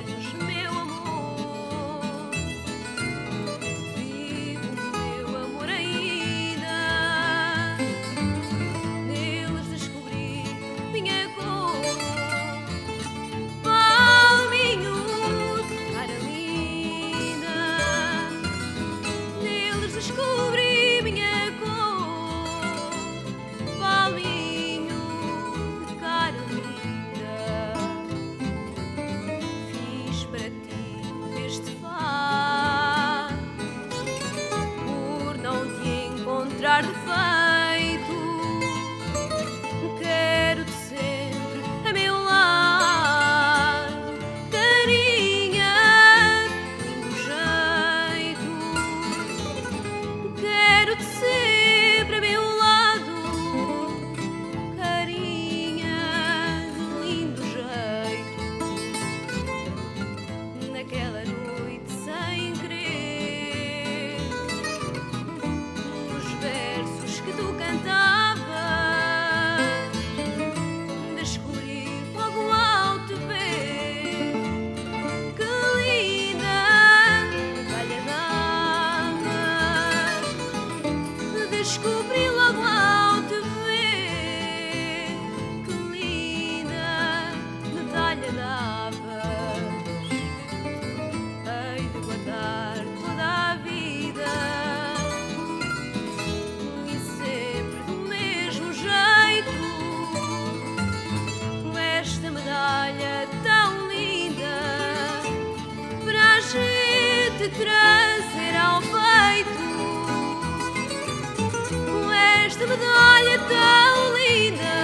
ходишь te trazer ao peito com esta medalha tão linda.